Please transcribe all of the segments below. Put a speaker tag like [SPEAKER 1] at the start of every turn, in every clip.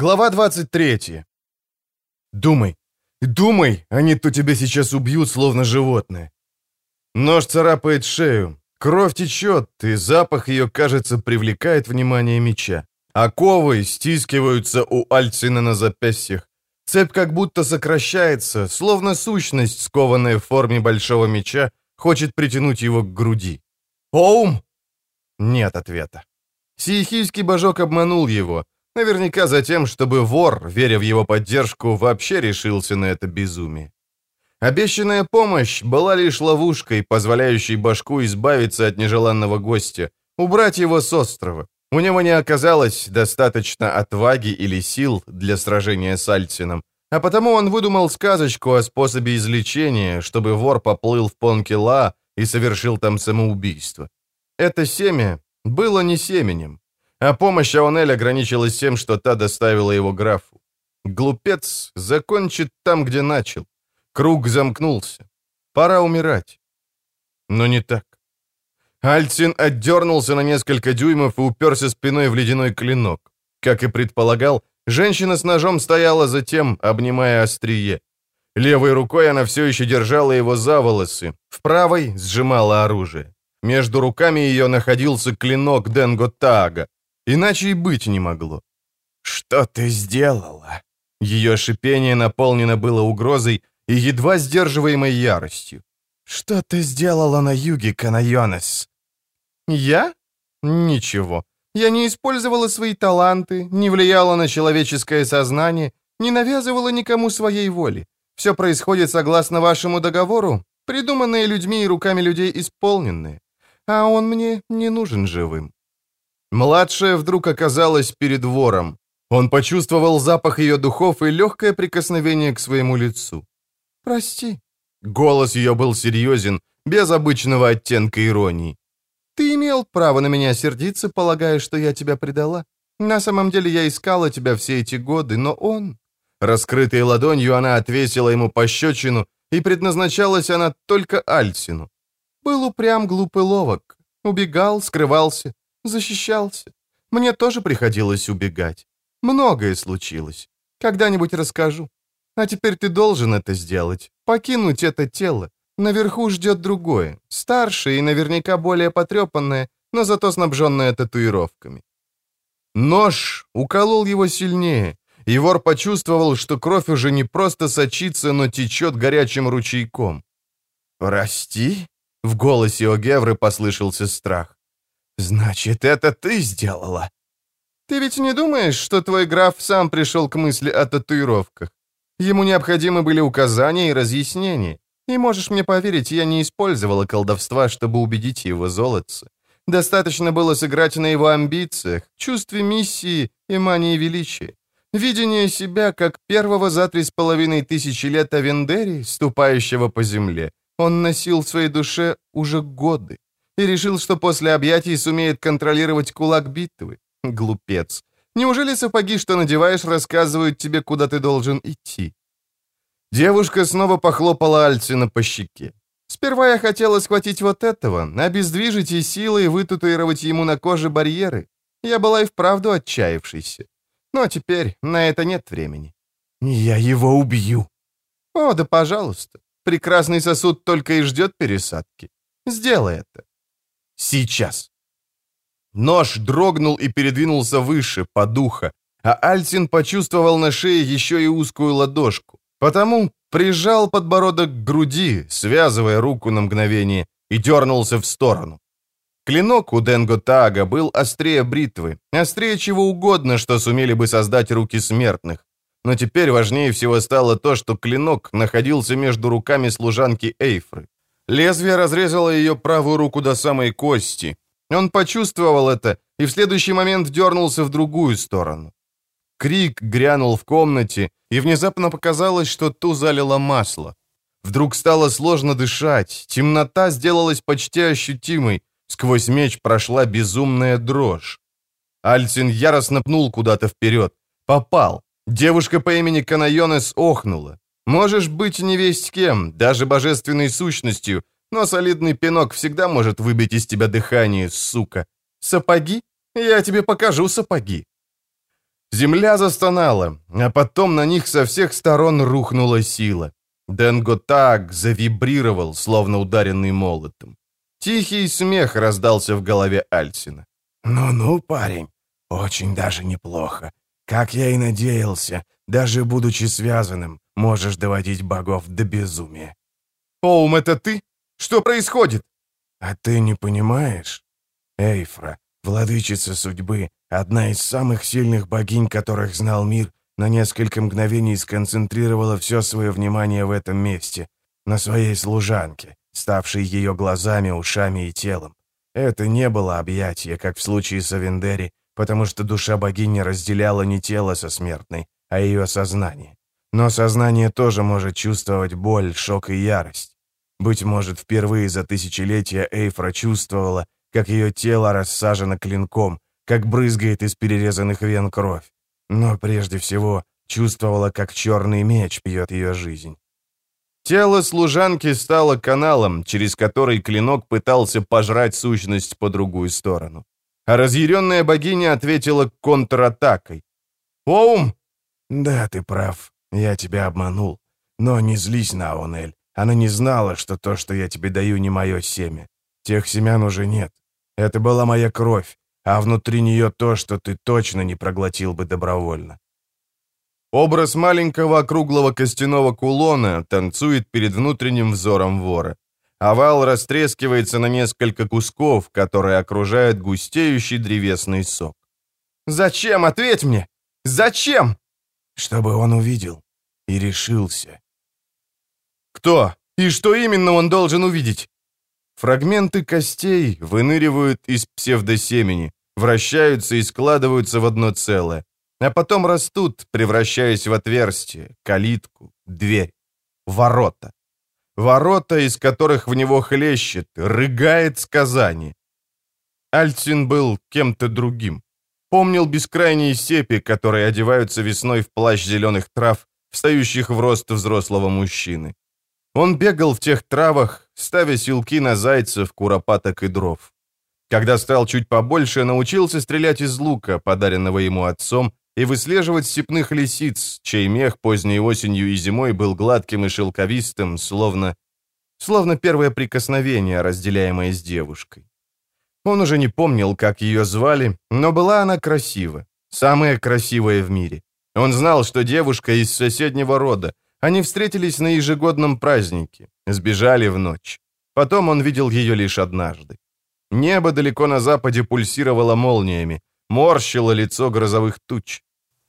[SPEAKER 1] Глава 23. Думай, думай, они то тебя сейчас убьют, словно животное. Нож царапает шею, кровь течет, и запах ее, кажется, привлекает внимание меча. Оковы стискиваются у Альцина на запястьях. Цепь как будто сокращается, словно сущность, скованная в форме большого меча, хочет притянуть его к груди. «Оум?» Нет ответа. Сиехийский божок обманул его, наверняка за тем, чтобы вор, веря в его поддержку, вообще решился на это безумие. Обещанная помощь была лишь ловушкой, позволяющей башку избавиться от нежеланного гостя, убрать его с острова. У него не оказалось достаточно отваги или сил для сражения с Альцином, а потому он выдумал сказочку о способе излечения, чтобы вор поплыл в Понкела и совершил там самоубийство. Это семя было не семенем, а помощь Аонель ограничилась тем, что та доставила его графу. Глупец закончит там, где начал. Круг замкнулся. Пора умирать. Но не так. Альцин отдернулся на несколько дюймов и уперся спиной в ледяной клинок. Как и предполагал, женщина с ножом стояла затем, обнимая острие. Левой рукой она все еще держала его за волосы, в правой сжимала оружие. Между руками ее находился клинок Денго Тага. Иначе и быть не могло. «Что ты сделала?» Ее шипение наполнено было угрозой и едва сдерживаемой яростью. «Что ты сделала на юге, Канайонес?» «Я? Ничего. Я не использовала свои таланты, не влияла на человеческое сознание, не навязывала никому своей воли. Все происходит согласно вашему договору, придуманные людьми и руками людей исполненные а он мне не нужен живым». Младшая вдруг оказалась перед вором. Он почувствовал запах ее духов и легкое прикосновение к своему лицу. «Прости». Голос ее был серьезен, без обычного оттенка иронии. «Ты имел право на меня сердиться, полагая, что я тебя предала. На самом деле я искала тебя все эти годы, но он...» Раскрытой ладонью она отвесила ему пощечину, и предназначалась она только Альсину. Был упрям, глупый, ловок. Убегал, скрывался, защищался. Мне тоже приходилось убегать. Многое случилось. Когда-нибудь расскажу. А теперь ты должен это сделать. Покинуть это тело. Наверху ждет другое. Старшее и наверняка более потрепанное, но зато снабженное татуировками. Нож уколол его сильнее, и почувствовал, что кровь уже не просто сочится, но течет горячим ручейком. «Прости?» В голосе Огевры послышался страх. «Значит, это ты сделала?» «Ты ведь не думаешь, что твой граф сам пришел к мысли о татуировках? Ему необходимы были указания и разъяснения. И можешь мне поверить, я не использовала колдовства, чтобы убедить его золотца. Достаточно было сыграть на его амбициях, чувстве миссии и мании величия. Видение себя как первого за три с половиной тысячи лет Авендери, ступающего по земле, он носил в своей душе уже годы и решил, что после объятий сумеет контролировать кулак битвы. Глупец. Неужели сапоги, что надеваешь, рассказывают тебе, куда ты должен идти? Девушка снова похлопала Альцина по щеке. Сперва я хотела схватить вот этого, обездвижить и силой вытатуировать ему на коже барьеры. Я была и вправду отчаявшейся. Но теперь на это нет времени. Я его убью. О, да пожалуйста. Прекрасный сосуд только и ждет пересадки. Сделай это. Сейчас. Нож дрогнул и передвинулся выше, по духа, а Альцин почувствовал на шее еще и узкую ладошку. Потому прижал подбородок к груди, связывая руку на мгновение, и дернулся в сторону. Клинок у Денго Тага был острее бритвы, острее чего угодно, что сумели бы создать руки смертных. Но теперь важнее всего стало то, что клинок находился между руками служанки Эйфры. Лезвие разрезало ее правую руку до самой кости. Он почувствовал это и в следующий момент дернулся в другую сторону. Крик грянул в комнате, и внезапно показалось, что ту залило масло. Вдруг стало сложно дышать, темнота сделалась почти ощутимой, сквозь меч прошла безумная дрожь. Альцин яростно пнул куда-то вперед. Попал. Девушка по имени Канайонес охнула. Можешь быть не весть кем, даже божественной сущностью, но солидный пинок всегда может выбить из тебя дыхание, сука. Сапоги? Я тебе покажу сапоги. Земля застонала, а потом на них со всех сторон рухнула сила. Денго так завибрировал, словно ударенный молотом. Тихий смех раздался в голове Альсина.
[SPEAKER 2] «Ну-ну, парень, очень даже неплохо. Как я и надеялся, даже будучи связанным, можешь доводить богов до безумия».
[SPEAKER 1] «Оум, это ты? Что происходит?»
[SPEAKER 2] «А ты не понимаешь? Эйфра, владычица судьбы, одна из самых сильных богинь, которых знал мир, на несколько мгновений сконцентрировала все свое внимание в этом месте, на своей служанке, ставшей ее глазами, ушами и телом. Это не было объятие, как в случае с Авендери, потому что душа богини разделяла не тело со смертной, а ее сознание. Но сознание тоже может чувствовать боль, шок и ярость. Быть может, впервые за тысячелетия Эйфра чувствовала, как ее тело рассажено клинком, как брызгает из перерезанных вен кровь. Но прежде всего чувствовала, как черный меч пьет ее жизнь.
[SPEAKER 1] Тело служанки стало каналом, через который клинок пытался пожрать сущность по другую сторону. А разъяренная богиня ответила контратакой. «Оум!»
[SPEAKER 2] «Да, ты прав. Я тебя обманул. Но не злись на Онель. Она не знала, что то, что я тебе даю, не мое семя. Тех семян уже нет. Это была моя кровь, а внутри нее то, что ты точно не проглотил бы добровольно.
[SPEAKER 1] Образ маленького округлого костяного кулона танцует перед внутренним взором вора. Овал растрескивается на несколько кусков, которые окружают густеющий древесный сок. «Зачем? Ответь мне! Зачем?»
[SPEAKER 2] «Чтобы он увидел и решился».
[SPEAKER 1] «Кто? И что именно он должен увидеть?» Фрагменты костей выныривают из псевдосемени, вращаются и складываются в одно целое, а потом растут, превращаясь в отверстие, калитку, дверь, ворота. Ворота, из которых в него хлещет, рыгает сказание. Альцин был кем-то другим. Помнил бескрайние сепи, которые одеваются весной в плащ зеленых трав, встающих в рост взрослого мужчины. Он бегал в тех травах, ставя силки на зайцев, куропаток и дров. Когда стал чуть побольше, научился стрелять из лука, подаренного ему отцом, и выслеживать степных лисиц, чей мех поздней осенью и зимой был гладким и шелковистым, словно... словно первое прикосновение, разделяемое с девушкой. Он уже не помнил, как ее звали, но была она красива, самая красивая в мире. Он знал, что девушка из соседнего рода, они встретились на ежегодном празднике, сбежали в ночь. Потом он видел ее лишь однажды. Небо далеко на западе пульсировало молниями, морщило лицо грозовых туч.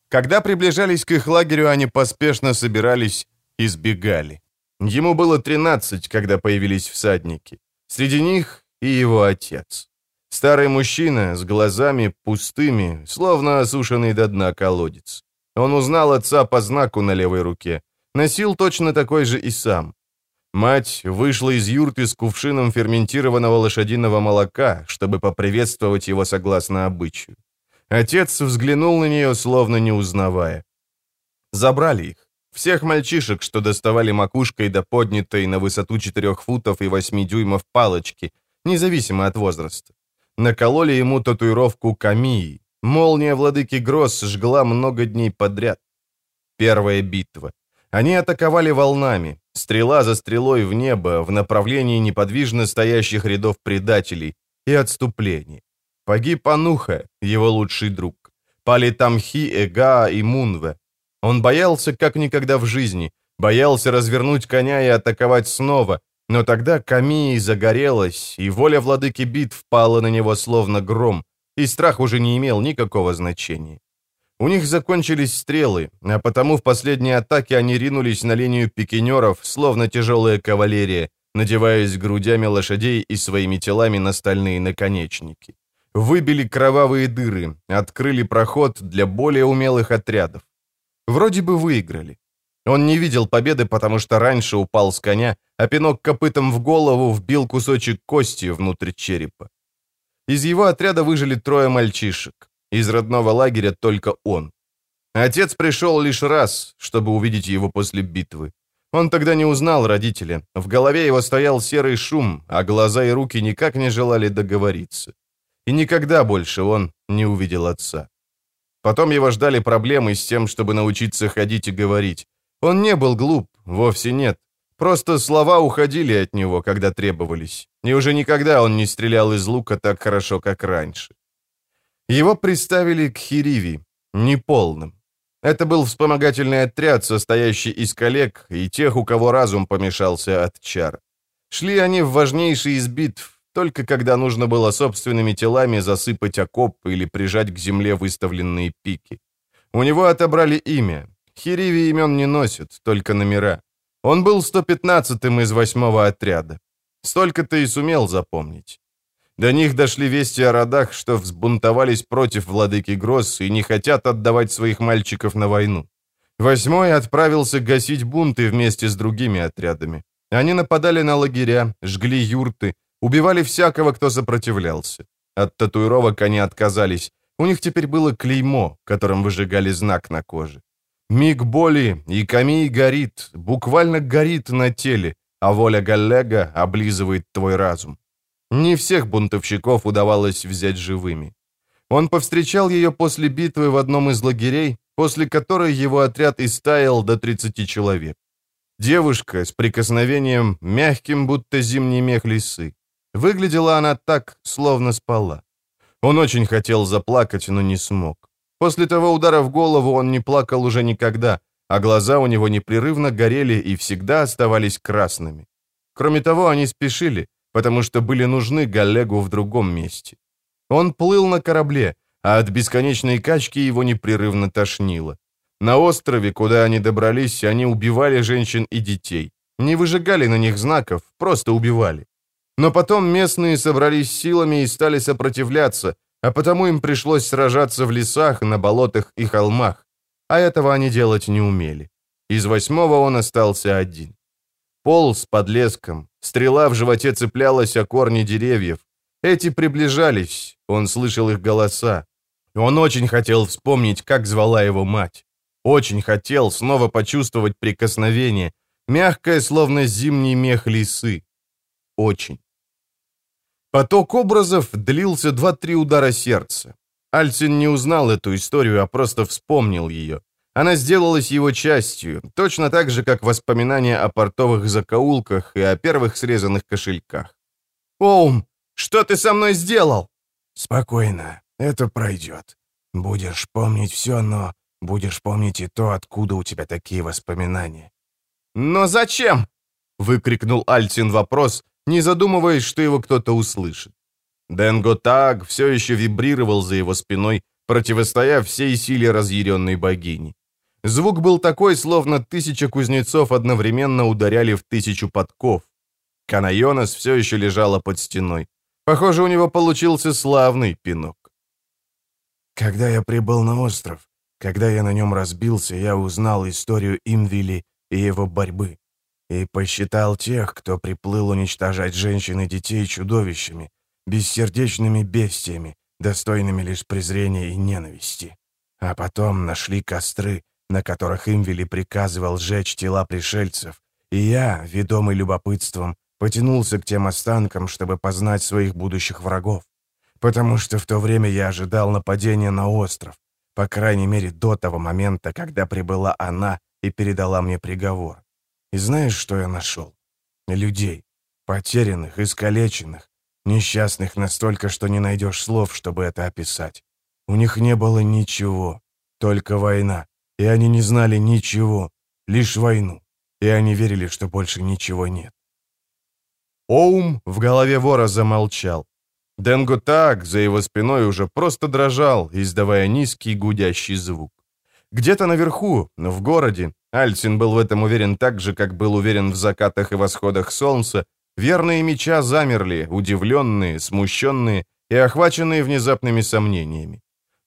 [SPEAKER 1] Когда приближались к их лагерю, они поспешно собирались и сбегали. Ему было 13, когда появились всадники. Среди них и его отец. Старый мужчина с глазами пустыми, словно осушенный до дна колодец. Он узнал отца по знаку на левой руке. Носил точно такой же и сам. Мать вышла из юрты с кувшином ферментированного лошадиного молока, чтобы поприветствовать его согласно обычаю. Отец взглянул на нее, словно не узнавая. Забрали их. Всех мальчишек, что доставали макушкой до поднятой на высоту 4 футов и 8 дюймов палочки, независимо от возраста. Накололи ему татуировку Камии. Молния владыки Гросс жгла много дней подряд. Первая битва. Они атаковали волнами, стрела за стрелой в небо, в направлении неподвижно стоящих рядов предателей, и отступление. Погиб Ануха, его лучший друг. Пали Тамхи, Эга и Мунве. Он боялся, как никогда в жизни, боялся развернуть коня и атаковать снова, но тогда Камии загорелась, и воля владыки бит впала на него словно гром, и страх уже не имел никакого значения. У них закончились стрелы, а потому в последней атаке они ринулись на линию пикинеров, словно тяжелая кавалерия, надеваясь грудями лошадей и своими телами на стальные наконечники. Выбили кровавые дыры, открыли проход для более умелых отрядов. Вроде бы выиграли. Он не видел победы, потому что раньше упал с коня, а пинок копытом в голову вбил кусочек кости внутрь черепа. Из его отряда выжили трое мальчишек. Из родного лагеря только он. Отец пришел лишь раз, чтобы увидеть его после битвы. Он тогда не узнал родителя. В голове его стоял серый шум, а глаза и руки никак не желали договориться. И никогда больше он не увидел отца. Потом его ждали проблемы с тем, чтобы научиться ходить и говорить. Он не был глуп, вовсе нет. Просто слова уходили от него, когда требовались. И уже никогда он не стрелял из лука так хорошо, как раньше. Его приставили к Хириви, неполным. Это был вспомогательный отряд, состоящий из коллег и тех, у кого разум помешался от чар. Шли они в важнейший из битв, только когда нужно было собственными телами засыпать окоп или прижать к земле выставленные пики. У него отобрали имя. Хириви имен не носит, только номера. Он был 115-м из восьмого отряда. Столько-то и сумел запомнить. До них дошли вести о родах, что взбунтовались против владыки Гросс и не хотят отдавать своих мальчиков на войну. Восьмой отправился гасить бунты вместе с другими отрядами. Они нападали на лагеря, жгли юрты, убивали всякого, кто сопротивлялся. От татуировок они отказались. У них теперь было клеймо, которым выжигали знак на коже. Миг боли, и камей горит, буквально горит на теле, а воля Галлега облизывает твой разум. Не всех бунтовщиков удавалось взять живыми. Он повстречал ее после битвы в одном из лагерей, после которой его отряд истаял до 30 человек. Девушка с прикосновением, мягким, будто зимний мех лисы. Выглядела она так, словно спала. Он очень хотел заплакать, но не смог. После того удара в голову он не плакал уже никогда, а глаза у него непрерывно горели и всегда оставались красными. Кроме того, они спешили, потому что были нужны Галлегу в другом месте. Он плыл на корабле, а от бесконечной качки его непрерывно тошнило. На острове, куда они добрались, они убивали женщин и детей. Не выжигали на них знаков, просто убивали. Но потом местные собрались силами и стали сопротивляться, а потому им пришлось сражаться в лесах, на болотах и холмах. А этого они делать не умели. Из восьмого он остался один. Полз под леском, стрела в животе цеплялась о корни деревьев. Эти приближались, он слышал их голоса. Он очень хотел вспомнить, как звала его мать. Очень хотел снова почувствовать прикосновение, мягкое, словно зимний мех лисы. Очень. Поток образов длился два-три удара сердца. Альцин не узнал эту историю, а просто вспомнил ее. Она сделалась его частью, точно так же, как воспоминания о портовых закоулках и о первых срезанных кошельках. «Оум, что ты со мной сделал?»
[SPEAKER 2] «Спокойно, это пройдет. Будешь помнить все, но будешь помнить и то, откуда у тебя такие воспоминания».
[SPEAKER 1] «Но зачем?» — выкрикнул Альцин вопрос, не задумываясь, что его кто-то услышит. Денго Так все еще вибрировал за его спиной, противостоя всей силе разъяренной богини. Звук был такой, словно тысяча кузнецов одновременно ударяли в тысячу подков. Канайонас все еще лежала под стеной. Похоже, у него получился славный пинок.
[SPEAKER 2] Когда я прибыл на остров, когда я на нем разбился, я узнал историю Имвили и его борьбы. И посчитал тех, кто приплыл уничтожать женщин и детей чудовищами, бессердечными бестиями, достойными лишь презрения и ненависти. А потом нашли костры, на которых Имвели приказывал сжечь тела пришельцев, и я, ведомый любопытством, потянулся к тем останкам, чтобы познать своих будущих врагов. Потому что в то время я ожидал нападения на остров, по крайней мере до того момента, когда прибыла она и передала мне приговор. И знаешь, что я нашел? Людей, потерянных, искалеченных, несчастных настолько, что не найдешь слов, чтобы это описать. У них не было ничего, только война, и они не знали ничего, лишь войну, и они верили, что больше ничего нет.
[SPEAKER 1] Оум в голове вора замолчал. Денго так за его спиной уже просто дрожал, издавая низкий гудящий звук. Где-то наверху, в городе, Альцин был в этом уверен так же, как был уверен в закатах и восходах солнца, верные меча замерли, удивленные, смущенные и охваченные внезапными сомнениями.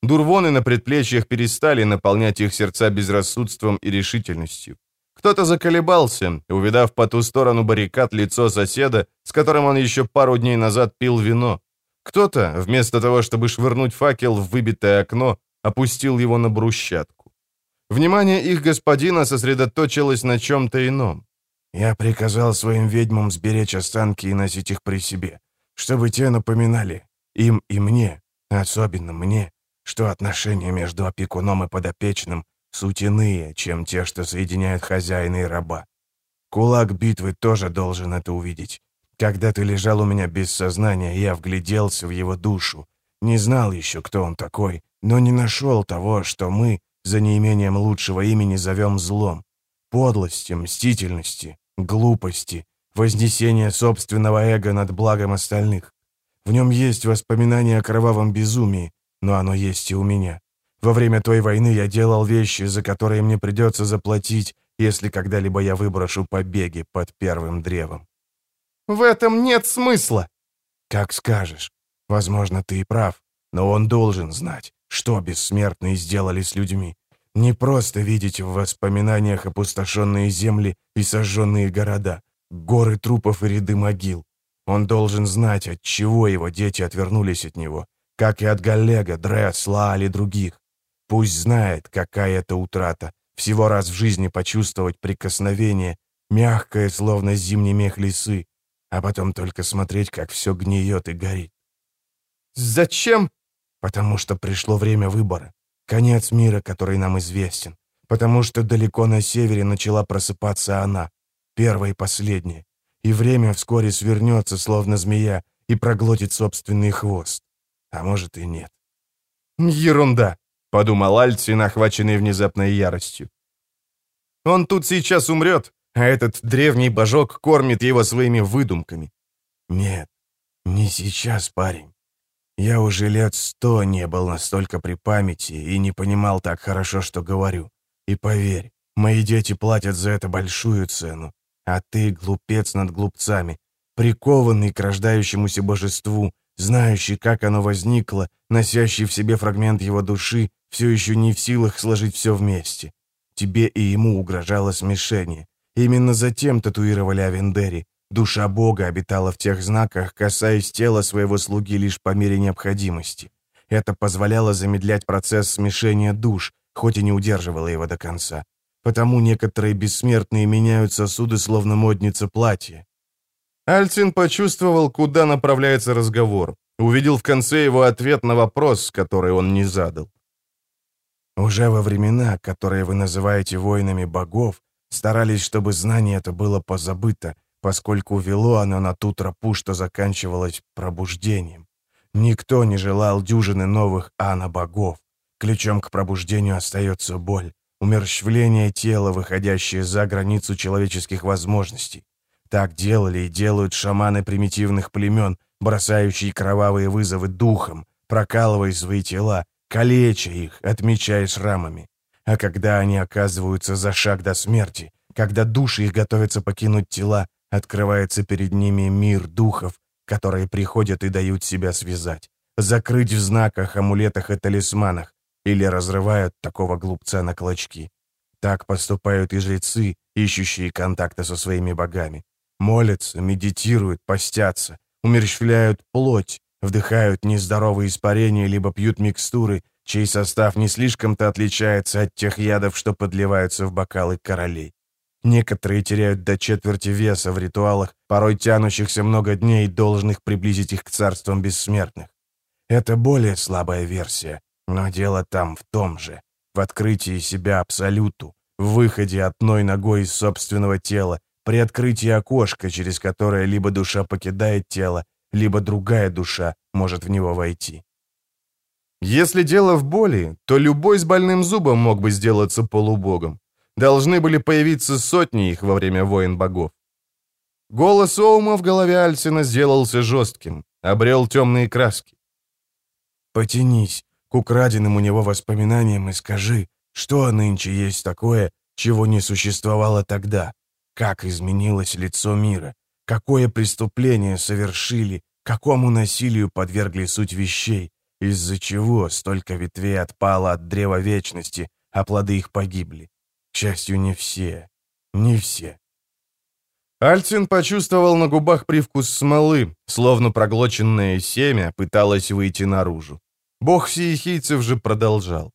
[SPEAKER 1] Дурвоны на предплечьях перестали наполнять их сердца безрассудством и решительностью. Кто-то заколебался, увидав по ту сторону баррикад лицо соседа, с которым он еще пару дней назад пил вино. Кто-то, вместо того, чтобы швырнуть факел в выбитое окно, опустил его на брусчатку. Внимание их господина сосредоточилось на чем-то ином.
[SPEAKER 2] «Я приказал своим ведьмам сберечь останки и носить их при себе, чтобы те напоминали, им и мне, особенно мне, что отношения между опекуном и подопечным суть иные, чем те, что соединяют хозяина и раба. Кулак битвы тоже должен это увидеть. Когда ты лежал у меня без сознания, я вгляделся в его душу. Не знал еще, кто он такой, но не нашел того, что мы, за неимением лучшего имени, зовем злом. Подлости, мстительности, глупости, вознесение собственного эго над благом остальных. В нем есть воспоминания о кровавом безумии, но оно есть и у меня. Во время той войны я делал вещи, за которые мне придется заплатить, если когда-либо я выброшу побеги под первым древом.
[SPEAKER 1] В этом нет смысла.
[SPEAKER 2] Как скажешь. Возможно, ты и прав, но он должен знать, что бессмертные сделали с людьми. Не просто видеть в воспоминаниях опустошенные земли и сожженные города, горы трупов и ряды могил. Он должен знать, от чего его дети отвернулись от него, как и от Галлега, Дресс, Лаали других. Пусть знает, какая это утрата, всего раз в жизни почувствовать прикосновение, мягкое, словно зимний мех лисы, а потом только смотреть, как все гниет и горит.
[SPEAKER 1] «Зачем?»
[SPEAKER 2] «Потому что пришло время выбора, конец мира, который нам известен, потому что далеко на севере начала просыпаться она, первая и последняя, и время вскоре свернется, словно змея, и проглотит собственный хвост. А может и нет».
[SPEAKER 1] «Ерунда», — подумал Альцин, охваченный внезапной яростью. «Он тут сейчас умрет, а этот древний божок кормит его своими выдумками».
[SPEAKER 2] «Нет, не сейчас, парень. Я уже лет сто не был настолько при памяти и не понимал так хорошо, что говорю. И поверь, мои дети платят за это большую цену, а ты глупец над глупцами, прикованный к рождающемуся божеству, знающий, как оно возникло, носящий в себе фрагмент его души, все еще не в силах сложить все вместе. Тебе и ему угрожало смешение. Именно затем татуировали Авендери, Душа Бога обитала в тех знаках, касаясь тела своего слуги лишь по мере необходимости. Это позволяло замедлять процесс смешения душ, хоть и не удерживало его до конца. Потому некоторые бессмертные меняют сосуды, словно модница платья.
[SPEAKER 1] Альцин почувствовал, куда направляется разговор. Увидел в конце его ответ на вопрос, который он не задал.
[SPEAKER 2] «Уже во времена, которые вы называете войнами богов, старались, чтобы знание это было позабыто, поскольку вело оно на ту тропу, что заканчивалось пробуждением. Никто не желал дюжины новых ана-богов. Ключом к пробуждению остается боль, умерщвление тела, выходящее за границу человеческих возможностей. Так делали и делают шаманы примитивных племен, бросающие кровавые вызовы духом, прокалывая свои тела, калеча их, отмечая шрамами. А когда они оказываются за шаг до смерти, когда души их готовятся покинуть тела, Открывается перед ними мир духов, которые приходят и дают себя связать, закрыть в знаках, амулетах и талисманах, или разрывают такого глупца на клочки. Так поступают и жрецы, ищущие контакта со своими богами. Молятся, медитируют, постятся, умерщвляют плоть, вдыхают нездоровые испарения, либо пьют микстуры, чей состав не слишком-то отличается от тех ядов, что подливаются в бокалы королей. Некоторые теряют до четверти веса в ритуалах, порой тянущихся много дней, должных приблизить их к царствам бессмертных. Это более слабая версия, но дело там в том же, в открытии себя абсолюту, в выходе одной ногой из собственного тела, при открытии окошка, через которое либо душа покидает тело, либо другая душа может в него войти.
[SPEAKER 1] Если дело в боли, то любой с больным зубом мог бы сделаться полубогом. Должны были появиться сотни их во время войн богов. Голос Оума в голове Альсина сделался жестким, обрел темные краски.
[SPEAKER 2] «Потянись к украденным у него воспоминаниям и скажи, что нынче есть такое, чего не существовало тогда, как изменилось лицо мира, какое преступление совершили, какому насилию подвергли суть вещей, из-за чего столько ветвей отпало от древа вечности, а плоды их погибли. К счастью, не все. Не все.
[SPEAKER 1] Альцин почувствовал на губах привкус смолы, словно проглоченное семя пыталось выйти наружу. Бог сиехийцев же продолжал.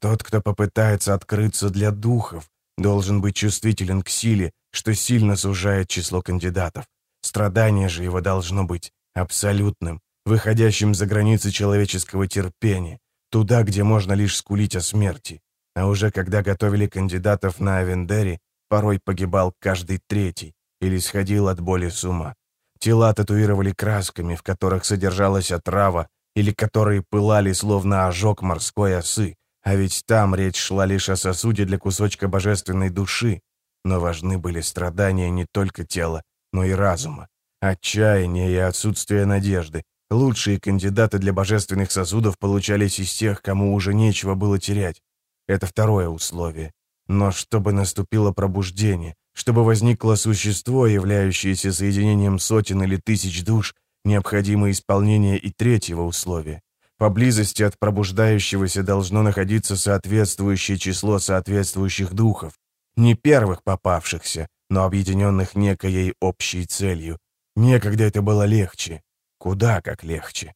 [SPEAKER 2] Тот, кто попытается открыться для духов, должен быть чувствителен к силе, что сильно сужает число кандидатов. Страдание же его должно быть абсолютным, выходящим за границы человеческого терпения, Туда, где можно лишь скулить о смерти. А уже когда готовили кандидатов на Авендере, порой погибал каждый третий или сходил от боли с ума. Тела татуировали красками, в которых содержалась отрава, или которые пылали, словно ожог морской осы, а ведь там речь шла лишь о сосуде для кусочка божественной души. Но важны были страдания не только тела, но и разума. Отчаяние и отсутствие надежды. Лучшие кандидаты для божественных сосудов получались из тех, кому уже нечего было терять. Это второе условие. Но чтобы наступило пробуждение, чтобы возникло существо, являющееся соединением сотен или тысяч душ, необходимо исполнение и третьего условия. Поблизости от пробуждающегося должно находиться соответствующее число соответствующих духов, не первых попавшихся, но объединенных некоей общей целью. Некогда это было легче, куда как легче.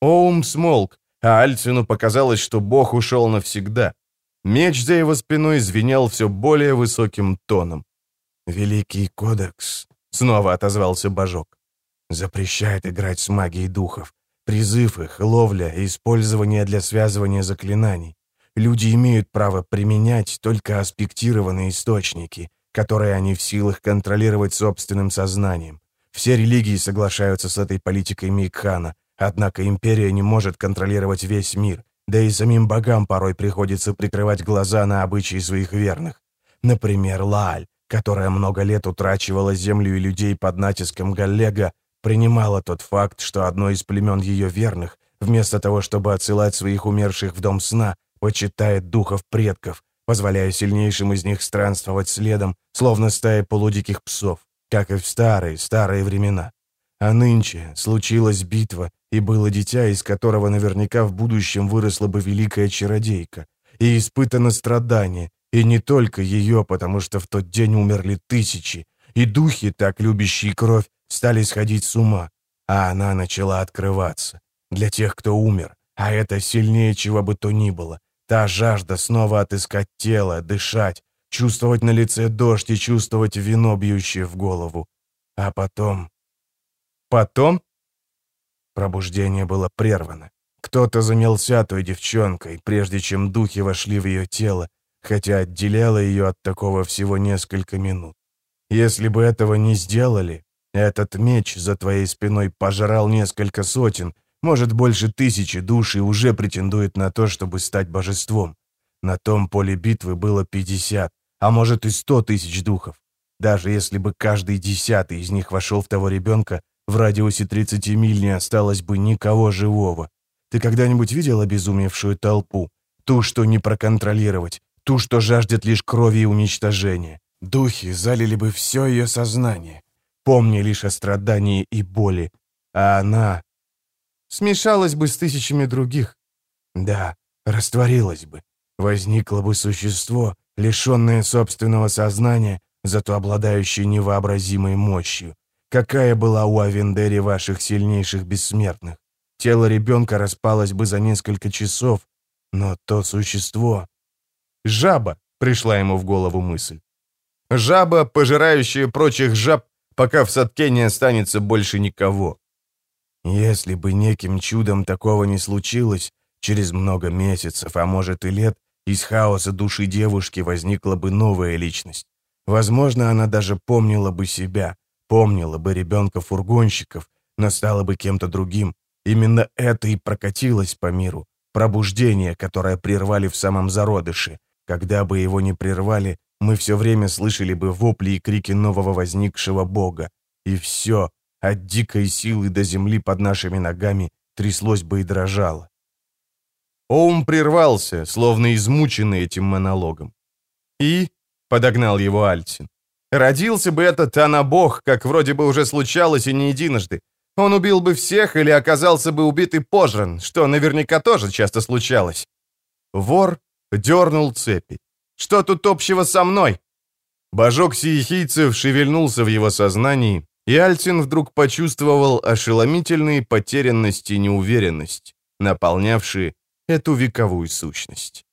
[SPEAKER 1] Оум смолк, а Альцину показалось, что Бог ушел навсегда. Меч за его спиной звенел все более высоким тоном.
[SPEAKER 2] «Великий кодекс», — снова отозвался Божок, — «запрещает играть с магией духов, призыв их, ловля и использование для связывания заклинаний. Люди имеют право применять только аспектированные источники, которые они в силах контролировать собственным сознанием. Все религии соглашаются с этой политикой Мейкхана, однако империя не может контролировать весь мир, да и самим богам порой приходится прикрывать глаза на обычаи своих верных. Например, Лааль, которая много лет утрачивала землю и людей под натиском Галлега, принимала тот факт, что одно из племен ее верных, вместо того, чтобы отсылать своих умерших в дом сна, почитает духов предков, позволяя сильнейшим из них странствовать следом, словно стая полудиких псов, как и в старые, старые времена. А нынче случилась битва, и было дитя, из которого наверняка в будущем выросла бы великая чародейка. И испытано страдание, и не только ее, потому что в тот день умерли тысячи, и духи, так любящие кровь, стали сходить с ума, а она начала открываться. Для тех, кто умер, а это сильнее чего бы то ни было. Та жажда снова отыскать тело, дышать, чувствовать на лице дождь и чувствовать вино, бьющее в голову. А потом
[SPEAKER 1] Потом?
[SPEAKER 2] Пробуждение было прервано. Кто-то занялся той девчонкой, прежде чем духи вошли в ее тело, хотя отделяло ее от такого всего несколько минут. Если бы этого не сделали, этот меч за твоей спиной пожрал несколько сотен, может, больше тысячи душ и уже претендует на то, чтобы стать божеством. На том поле битвы было 50, а может и 100 тысяч духов. Даже если бы каждый десятый из них вошел в того ребенка, в радиусе 30 миль не осталось бы никого живого. Ты когда-нибудь видел обезумевшую толпу? Ту, что не проконтролировать, ту, что жаждет лишь крови и уничтожения. Духи залили бы все ее сознание, помня лишь о страдании и боли. А она смешалась бы с тысячами других. Да, растворилась бы. Возникло бы существо, лишенное собственного сознания, зато обладающее невообразимой мощью. Какая была у Авендери ваших сильнейших бессмертных? Тело ребенка распалось бы за несколько часов, но то существо...
[SPEAKER 1] Жаба, пришла ему в голову мысль. Жаба, пожирающая прочих жаб, пока в садке не останется больше никого.
[SPEAKER 2] Если бы неким чудом такого не случилось, через много месяцев, а может и лет, из хаоса души девушки возникла бы новая личность. Возможно, она даже помнила бы себя, Помнила бы ребенка-фургонщиков, но стала бы кем-то другим. Именно это и прокатилось по миру. Пробуждение, которое прервали в самом зародыше. Когда бы его не прервали, мы все время слышали бы вопли и крики нового возникшего бога. И все, от дикой силы до земли под нашими ногами, тряслось бы и дрожало.
[SPEAKER 1] Оум прервался, словно измученный этим монологом. «И?» — подогнал его Альцин. Родился бы этот Анабог, как вроде бы уже случалось и не единожды. Он убил бы всех или оказался бы убит и пожран, что наверняка тоже часто случалось. Вор дернул цепи. «Что тут общего со мной?» Божок сиехийцев шевельнулся в его сознании, и Альцин вдруг почувствовал ошеломительные потерянность и неуверенность, наполнявшие эту вековую сущность.